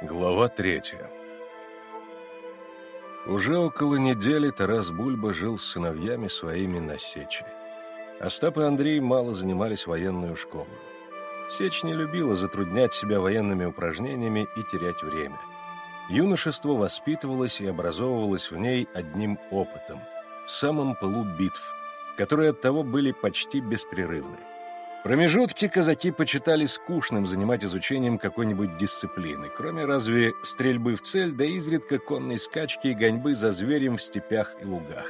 Глава третья Уже около недели Тарас Бульба жил с сыновьями своими на Сечи. Остап и Андрей мало занимались военную школу. Сечь не любила затруднять себя военными упражнениями и терять время. Юношество воспитывалось и образовывалось в ней одним опытом, в самом пылу битв, которые оттого были почти беспрерывны. Промежутки казаки почитали скучным занимать изучением какой-нибудь дисциплины, кроме разве стрельбы в цель, да изредка конной скачки и гоньбы за зверем в степях и лугах.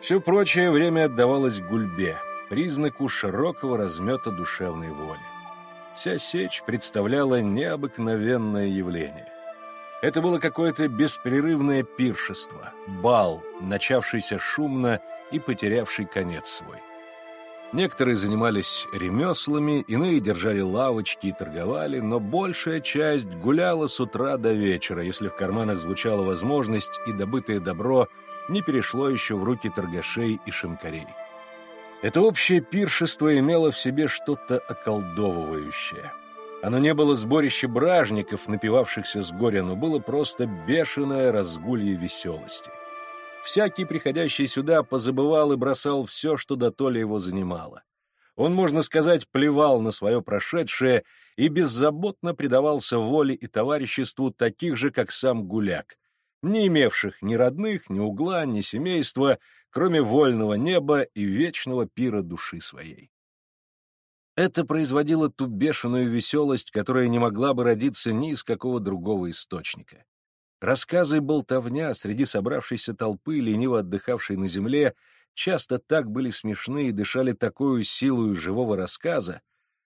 Все прочее время отдавалось гульбе, признаку широкого размета душевной воли. Вся сечь представляла необыкновенное явление. Это было какое-то беспрерывное пиршество, бал, начавшийся шумно и потерявший конец свой. Некоторые занимались ремеслами, иные держали лавочки и торговали, но большая часть гуляла с утра до вечера, если в карманах звучала возможность, и добытое добро не перешло еще в руки торгашей и шинкарей. Это общее пиршество имело в себе что-то околдовывающее. Оно не было сборище бражников, напивавшихся с горя, но было просто бешеное разгулье веселости. Всякий, приходящий сюда, позабывал и бросал все, что до то ли его занимало. Он, можно сказать, плевал на свое прошедшее и беззаботно предавался воле и товариществу таких же, как сам гуляк, не имевших ни родных, ни угла, ни семейства, кроме вольного неба и вечного пира души своей. Это производило ту бешеную веселость, которая не могла бы родиться ни из какого другого источника. Рассказы и болтовня среди собравшейся толпы, лениво отдыхавшей на земле, часто так были смешны и дышали такую силою живого рассказа,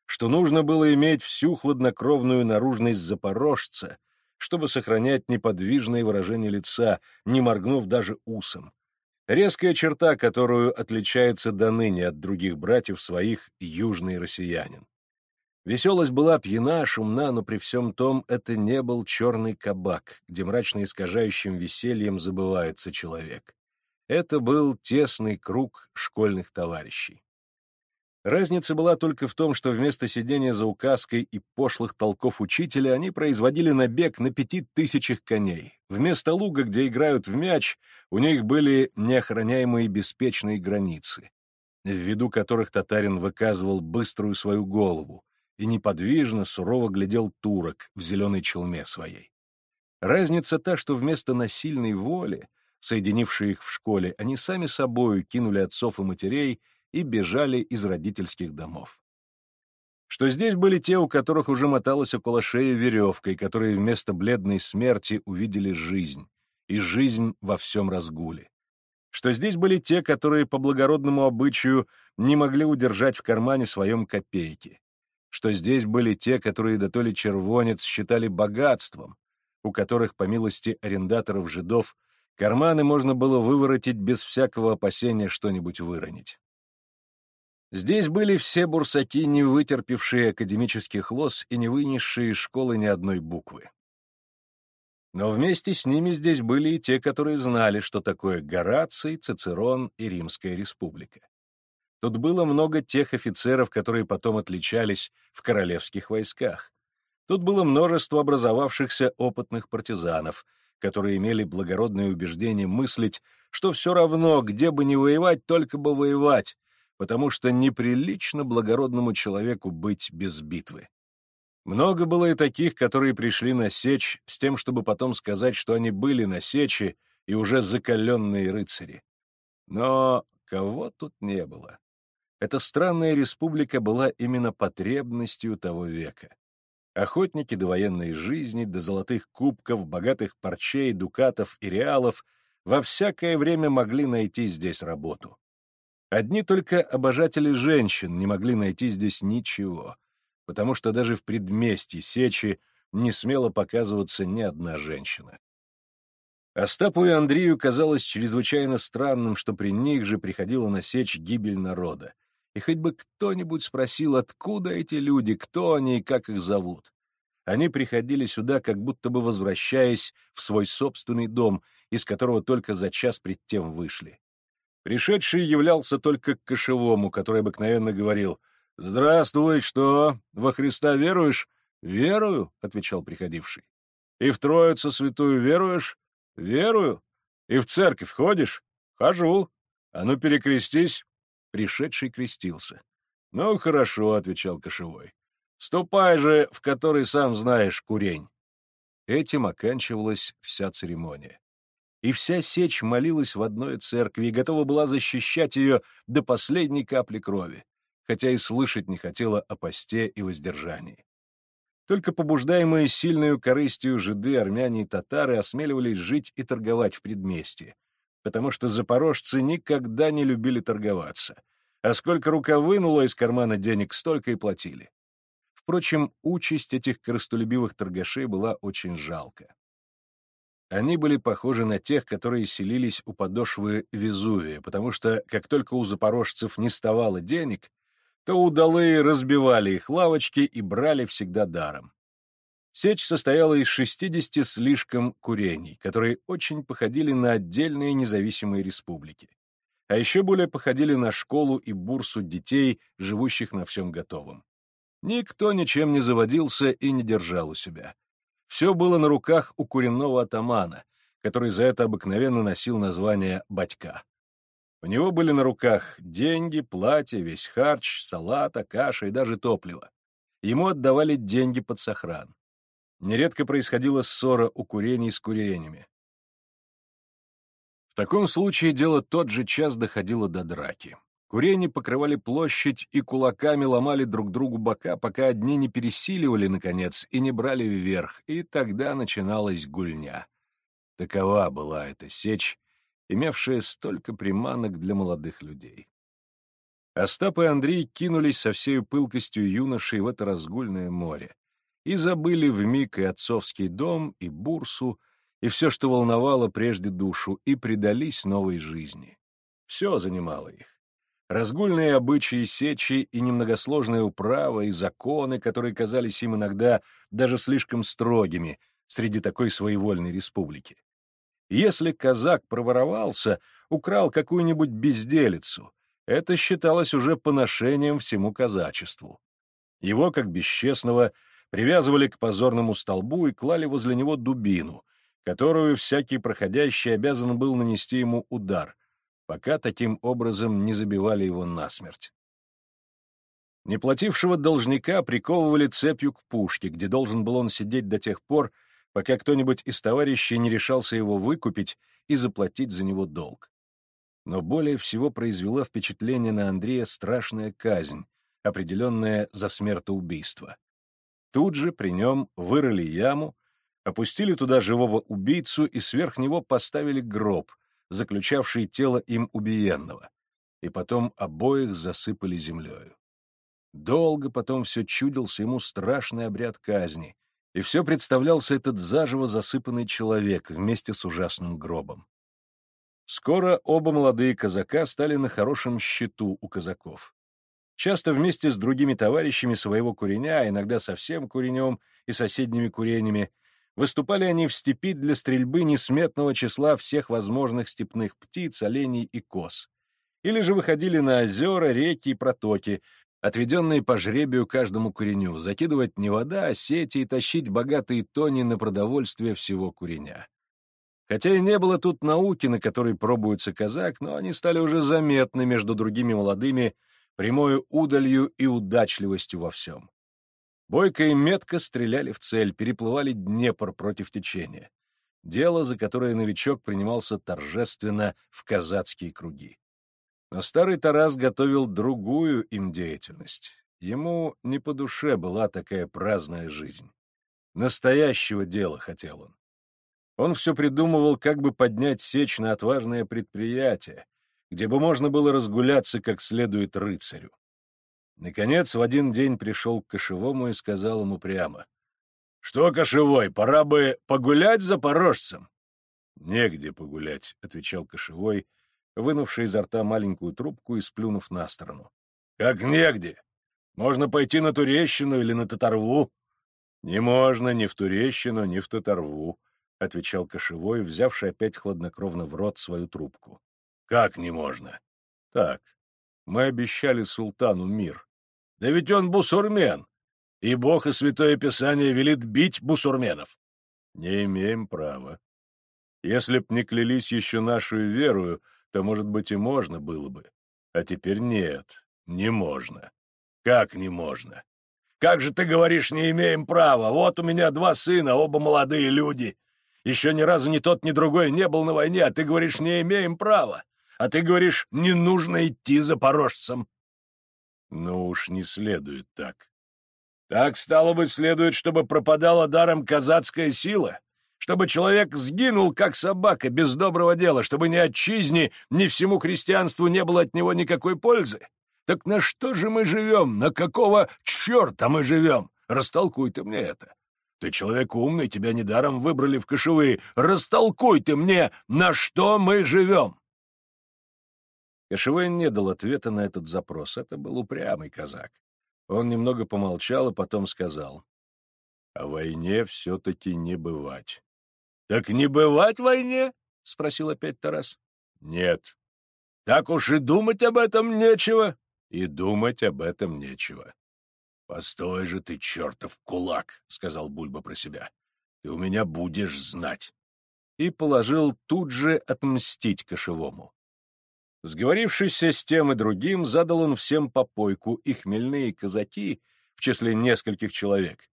что нужно было иметь всю хладнокровную наружность запорожца, чтобы сохранять неподвижное выражение лица, не моргнув даже усом. Резкая черта, которую отличается до ныне от других братьев своих южный россиянин. Веселость была пьяна, шумна, но при всем том это не был черный кабак, где мрачно искажающим весельем забывается человек. Это был тесный круг школьных товарищей. Разница была только в том, что вместо сидения за указкой и пошлых толков учителя они производили набег на пяти тысячах коней. Вместо луга, где играют в мяч, у них были неохраняемые беспечные границы, в виду которых татарин выказывал быструю свою голову, и неподвижно, сурово глядел турок в зеленой челме своей. Разница та, что вместо насильной воли, соединившей их в школе, они сами собою кинули отцов и матерей и бежали из родительских домов. Что здесь были те, у которых уже моталась около шеи веревкой, которые вместо бледной смерти увидели жизнь, и жизнь во всем разгуле. Что здесь были те, которые по благородному обычаю не могли удержать в кармане своем копейки, что здесь были те, которые до то ли червонец считали богатством, у которых, по милости арендаторов-жидов, карманы можно было выворотить без всякого опасения что-нибудь выронить. Здесь были все бурсаки, не вытерпевшие академических лос и не вынесшие из школы ни одной буквы. Но вместе с ними здесь были и те, которые знали, что такое Гораций, Цицерон и Римская республика. Тут было много тех офицеров, которые потом отличались в королевских войсках. Тут было множество образовавшихся опытных партизанов, которые имели благородное убеждение мыслить, что все равно, где бы ни воевать, только бы воевать, потому что неприлично благородному человеку быть без битвы. Много было и таких, которые пришли на сечь с тем, чтобы потом сказать, что они были на сече и уже закаленные рыцари. Но кого тут не было? Эта странная республика была именно потребностью того века. Охотники до военной жизни, до золотых кубков, богатых парчей, дукатов и реалов во всякое время могли найти здесь работу. Одни только обожатели женщин не могли найти здесь ничего, потому что даже в предместье Сечи не смела показываться ни одна женщина. Остапу и Андрею казалось чрезвычайно странным, что при них же приходила на сечь гибель народа, и хоть бы кто-нибудь спросил, откуда эти люди, кто они и как их зовут. Они приходили сюда, как будто бы возвращаясь в свой собственный дом, из которого только за час пред тем вышли. Пришедший являлся только к кошевому, который обыкновенно говорил «Здравствуй, что, во Христа веруешь?» «Верую», — отвечал приходивший. И в Троицу святую веруешь? Верую. И в церковь ходишь? Хожу. А ну перекрестись. Пришедший крестился. Ну, хорошо, отвечал кошевой. Ступай же, в который сам знаешь, курень. Этим оканчивалась вся церемония. И вся сечь молилась в одной церкви и готова была защищать ее до последней капли крови, хотя и слышать не хотела о посте и воздержании. Только побуждаемые сильную корыстью жиды, армяне и татары осмеливались жить и торговать в предместье, потому что запорожцы никогда не любили торговаться, а сколько рука вынула из кармана денег, столько и платили. Впрочем, участь этих корыстолюбивых торгашей была очень жалка. Они были похожи на тех, которые селились у подошвы Везувия, потому что, как только у запорожцев не ставало денег, то удалые разбивали их лавочки и брали всегда даром. Сечь состояла из 60 слишком курений, которые очень походили на отдельные независимые республики. А еще более походили на школу и бурсу детей, живущих на всем готовом. Никто ничем не заводился и не держал у себя. Все было на руках у куренного атамана, который за это обыкновенно носил название «батька». У него были на руках деньги, платье, весь харч, салата, каша и даже топливо. Ему отдавали деньги под сохран. Нередко происходила ссора у курений с курениями. В таком случае дело тот же час доходило до драки. Курени покрывали площадь и кулаками ломали друг другу бока, пока одни не пересиливали, наконец, и не брали вверх, и тогда начиналась гульня. Такова была эта сечь, имевшая столько приманок для молодых людей. Остап и Андрей кинулись со всей пылкостью юношей в это разгульное море и забыли вмиг и отцовский дом, и бурсу, и все, что волновало прежде душу, и предались новой жизни. Все занимало их. Разгульные обычаи сечи и немногосложная управа, и законы, которые казались им иногда даже слишком строгими среди такой своевольной республики. Если казак проворовался, украл какую-нибудь безделицу, это считалось уже поношением всему казачеству. Его, как бесчестного, привязывали к позорному столбу и клали возле него дубину, которую всякий проходящий обязан был нанести ему удар, пока таким образом не забивали его насмерть. Неплатившего должника приковывали цепью к пушке, где должен был он сидеть до тех пор, пока кто-нибудь из товарищей не решался его выкупить и заплатить за него долг. Но более всего произвела впечатление на Андрея страшная казнь, определенная за смертоубийство. Тут же при нем вырыли яму, опустили туда живого убийцу и сверх него поставили гроб, заключавший тело им убиенного, и потом обоих засыпали землею. Долго потом все чудился ему страшный обряд казни, и все представлялся этот заживо засыпанный человек вместе с ужасным гробом. Скоро оба молодые казака стали на хорошем счету у казаков. Часто вместе с другими товарищами своего куреня, а иногда совсем куренем и соседними куренями, выступали они в степи для стрельбы несметного числа всех возможных степных птиц, оленей и коз. Или же выходили на озера, реки и протоки, отведенные по жребию каждому куреню, закидывать не вода, а сети и тащить богатые тони на продовольствие всего куреня. Хотя и не было тут науки, на которой пробуется казак, но они стали уже заметны между другими молодыми прямою удалью и удачливостью во всем. Бойко и метко стреляли в цель, переплывали Днепр против течения. Дело, за которое новичок принимался торжественно в казацкие круги. Но старый Тарас готовил другую им деятельность. Ему не по душе была такая праздная жизнь. Настоящего дела хотел он. Он все придумывал, как бы поднять сечь на отважное предприятие, где бы можно было разгуляться как следует рыцарю. Наконец, в один день пришел к Кошевому и сказал ему прямо. — Что, Кошевой, пора бы погулять с запорожцем? — Негде погулять, — отвечал Кошевой, вынувший изо рта маленькую трубку и сплюнув на сторону. — Как негде? Можно пойти на Турещину или на Татарву? — Не можно ни в Турещину, ни в Татарву, — отвечал Кошевой, взявший опять хладнокровно в рот свою трубку. — Как не можно? — Так, мы обещали султану мир. — Да ведь он бусурмен, и Бог и Святое Писание велит бить бусурменов. Не имеем права. Если б не клялись еще нашу верою, то, может быть, и можно было бы. А теперь нет, не можно. Как не можно? Как же ты говоришь, не имеем права? Вот у меня два сына, оба молодые люди. Еще ни разу ни тот, ни другой не был на войне, а ты говоришь, не имеем права. А ты говоришь, не нужно идти запорожцам. Ну уж не следует так. Так, стало быть, следует, чтобы пропадала даром казацкая сила, чтобы человек сгинул, как собака, без доброго дела, чтобы ни отчизне, ни всему христианству не было от него никакой пользы. Так на что же мы живем? На какого черта мы живем? Растолкуй ты мне это. Ты человек умный, тебя недаром выбрали в кошевые. Растолкуй ты мне, на что мы живем!» Кошевой не дал ответа на этот запрос. Это был упрямый казак. Он немного помолчал и потом сказал. «О войне все-таки не бывать». «Так не бывать войне?» — спросил опять Тарас. «Нет». «Так уж и думать об этом нечего». «И думать об этом нечего». «Постой же ты, чертов кулак!» — сказал Бульба про себя. «Ты у меня будешь знать!» И положил тут же отмстить кошевому. Сговорившись с тем и другим, задал он всем попойку, и хмельные казаки, в числе нескольких человек,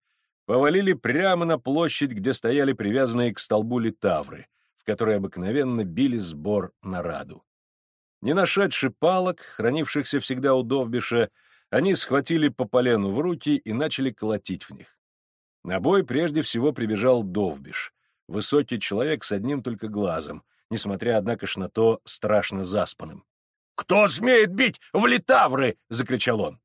повалили прямо на площадь, где стояли привязанные к столбу литавры, в которой обыкновенно били сбор на раду. Не нашедши палок, хранившихся всегда у Довбиша, они схватили по полену в руки и начали колотить в них. На бой прежде всего прибежал Довбиш, высокий человек с одним только глазом, несмотря, однако ж, на то страшно заспанным. «Кто смеет бить в литавры?» — закричал он.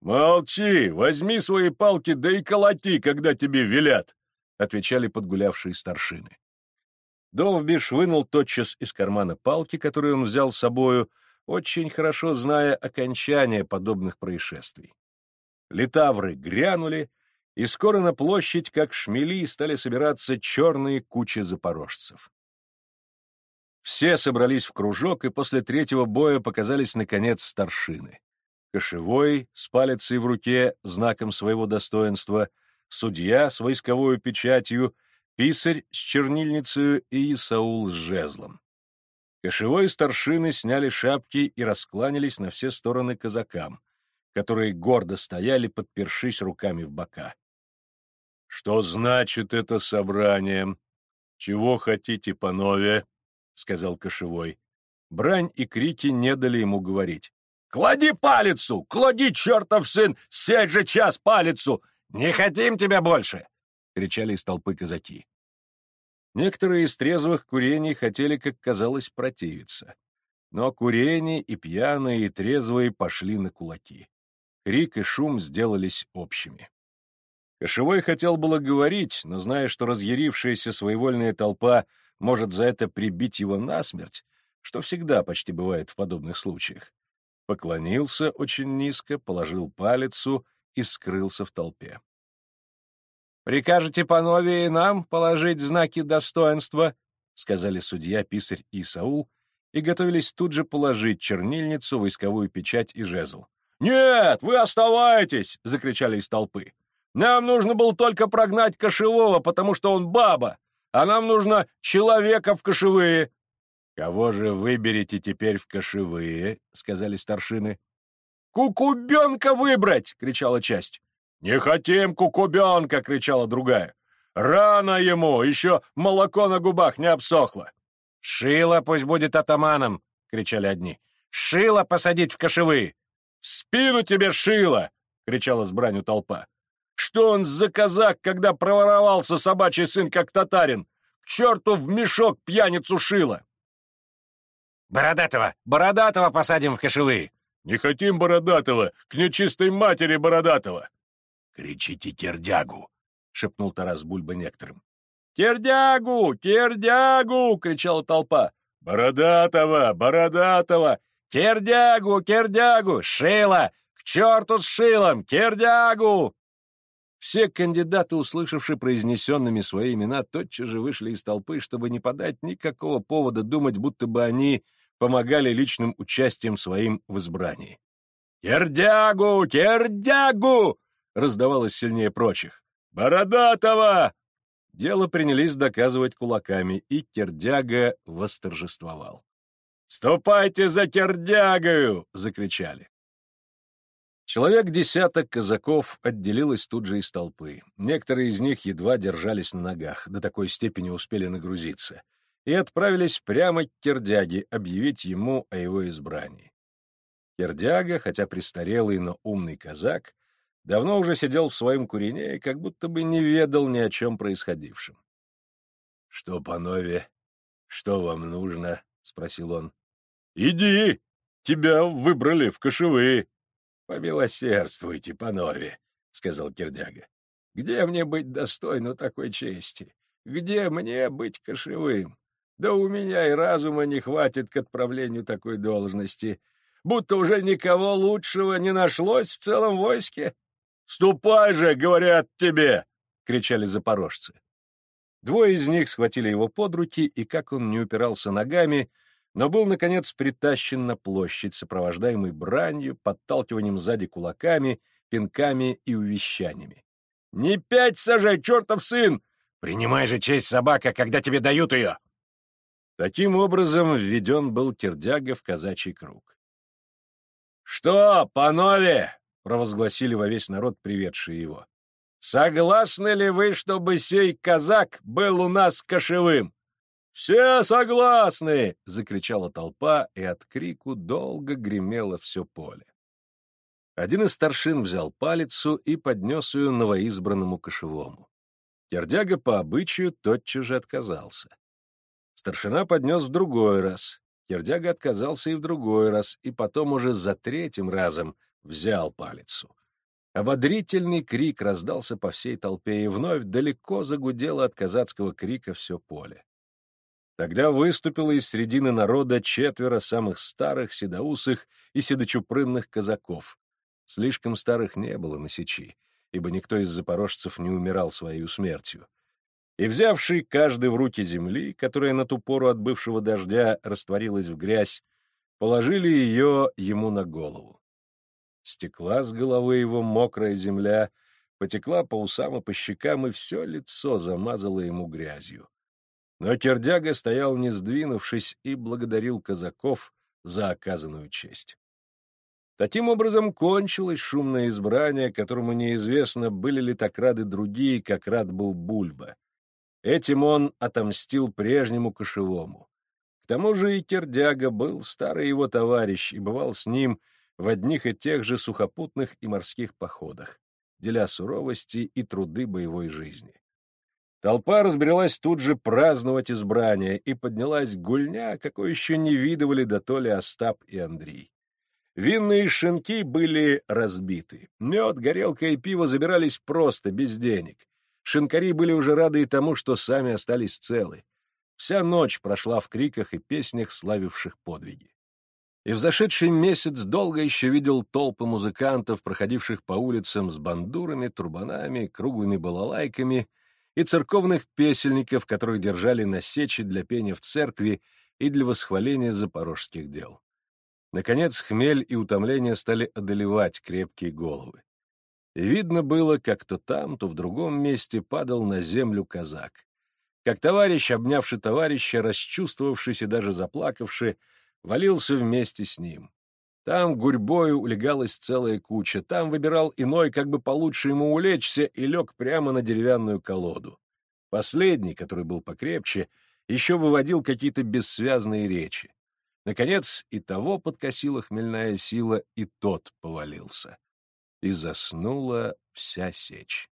«Молчи, возьми свои палки, да и колоти, когда тебе велят», — отвечали подгулявшие старшины. Довбиш вынул тотчас из кармана палки, которую он взял с собою, очень хорошо зная окончание подобных происшествий. Литавры грянули, и скоро на площадь, как шмели, стали собираться черные кучи запорожцев. Все собрались в кружок, и после третьего боя показались, наконец, старшины. Кошевой с палицей в руке, знаком своего достоинства, судья с войсковой печатью, писарь с чернильницей и Исаул с жезлом. Кошевой старшины сняли шапки и раскланялись на все стороны казакам, которые гордо стояли, подпершись руками в бока. — Что значит это собрание? Чего хотите, панове? — сказал Кошевой. Брань и крики не дали ему говорить. — Клади палицу! Клади, чертов сын! Сядь же час палицу! Не хотим тебя больше! — кричали из толпы казаки. Некоторые из трезвых курений хотели, как казалось, противиться. Но курение и пьяные, и трезвые пошли на кулаки. Крик и шум сделались общими. Кошевой хотел было говорить, но, зная, что разъярившаяся своевольная толпа может за это прибить его насмерть, что всегда почти бывает в подобных случаях, поклонился очень низко, положил палицу и скрылся в толпе. «Прикажете панове и нам положить знаки достоинства?» — сказали судья, писарь и Саул, и готовились тут же положить чернильницу, войсковую печать и жезл. «Нет, вы оставайтесь!» — закричали из толпы. «Нам нужно было только прогнать кошевого, потому что он баба, а нам нужно человека в кошевые». «Кого же выберете теперь в кошевые?» — сказали старшины. «Кукубенка выбрать!» — кричала часть. «Не хотим кукубенка!» — кричала другая. «Рано ему! Еще молоко на губах не обсохло!» «Шило пусть будет атаманом!» — кричали одни. «Шило посадить в кошевы!» «В спину тебе шило!» — кричала с бранью толпа. «Что он за казак, когда проворовался собачий сын, как татарин? К черту в мешок пьяницу шило!» «Бородатого! Бородатого посадим в кошевы!» «Не хотим Бородатого! К нечистой матери Бородатого!» «Кричите тердягу!» — шепнул Тарас Бульба некоторым. «Тердягу! Тердягу!» — кричала толпа. «Бородатого! Бородатого! Тердягу! Кердягу! Шило! К черту с шилом! Кердягу!» Все кандидаты, услышавшие произнесенными свои имена, тотчас же вышли из толпы, чтобы не подать никакого повода думать, будто бы они помогали личным участием своим в избрании. «Кердягу! Кердягу!» раздавалось сильнее прочих. «Бородатого! Дело принялись доказывать кулаками, и Кердяга восторжествовал. «Ступайте за Кердягою!» — закричали. Человек десяток казаков отделилось тут же из толпы. Некоторые из них едва держались на ногах, до такой степени успели нагрузиться, и отправились прямо к Кердяге объявить ему о его избрании. Кердяга, хотя престарелый, но умный казак, давно уже сидел в своем курине и как будто бы не ведал ни о чем происходившем. — Что, панове, что вам нужно? — спросил он. — Иди, тебя выбрали в кошевые. — Помилосердствуйте, панове, — сказал Кирдяга. — Где мне быть достойну такой чести? Где мне быть кошевым? Да у меня и разума не хватит к отправлению такой должности, будто уже никого лучшего не нашлось в целом войске. — Ступай же, говорят тебе! — кричали запорожцы. Двое из них схватили его под руки, и как он не упирался ногами, но был, наконец, притащен на площадь, сопровождаемый бранью, подталкиванием сзади кулаками, пинками и увещаниями. «Не пять сажай, чертов сын! Принимай же честь собака, когда тебе дают ее!» Таким образом введен был Кирдяга в казачий круг. «Что, панове?» — провозгласили во весь народ, приведшие его. «Согласны ли вы, чтобы сей казак был у нас кошевым?» «Все согласны!» — закричала толпа, и от крику долго гремело все поле. Один из старшин взял палицу и поднес ее новоизбранному кошевому. Кердяга по обычаю тотчас же отказался. Старшина поднес в другой раз. Кердяга отказался и в другой раз, и потом уже за третьим разом взял палицу. Ободрительный крик раздался по всей толпе, и вновь далеко загудело от казацкого крика все поле. Тогда выступило из средины народа четверо самых старых, седоусых и седочупрынных казаков. Слишком старых не было на сечи, ибо никто из запорожцев не умирал своей смертью. И взявший каждый в руки земли, которая на ту пору от бывшего дождя растворилась в грязь, положили ее ему на голову. Стекла с головы его мокрая земля, потекла по усам и по щекам, и все лицо замазало ему грязью. Но Кердяга стоял не сдвинувшись и благодарил казаков за оказанную честь. Таким образом кончилось шумное избрание, которому неизвестно, были ли так рады другие, как рад был Бульба. Этим он отомстил прежнему кошевому. К тому же и Кердяга был старый его товарищ и бывал с ним в одних и тех же сухопутных и морских походах, деля суровости и труды боевой жизни. Толпа разбрелась тут же праздновать избрание, и поднялась гульня, какой еще не видывали до то ли Остап и Андрей. Винные шинки были разбиты. Мед, горелка и пиво забирались просто, без денег. Шинкари были уже рады и тому, что сами остались целы. Вся ночь прошла в криках и песнях, славивших подвиги. И в зашедший месяц долго еще видел толпы музыкантов, проходивших по улицам с бандурами, турбанами, круглыми балалайками — и церковных песельников, которых держали на сече для пения в церкви и для восхваления запорожских дел. Наконец, хмель и утомление стали одолевать крепкие головы. И видно было, как то там, то в другом месте падал на землю казак. Как товарищ, обнявший товарища, расчувствовавшись и даже заплакавший, валился вместе с ним. Там гурьбою улегалась целая куча, там выбирал иной, как бы получше ему улечься, и лег прямо на деревянную колоду. Последний, который был покрепче, еще выводил какие-то бессвязные речи. Наконец, и того подкосила хмельная сила, и тот повалился. И заснула вся сечь.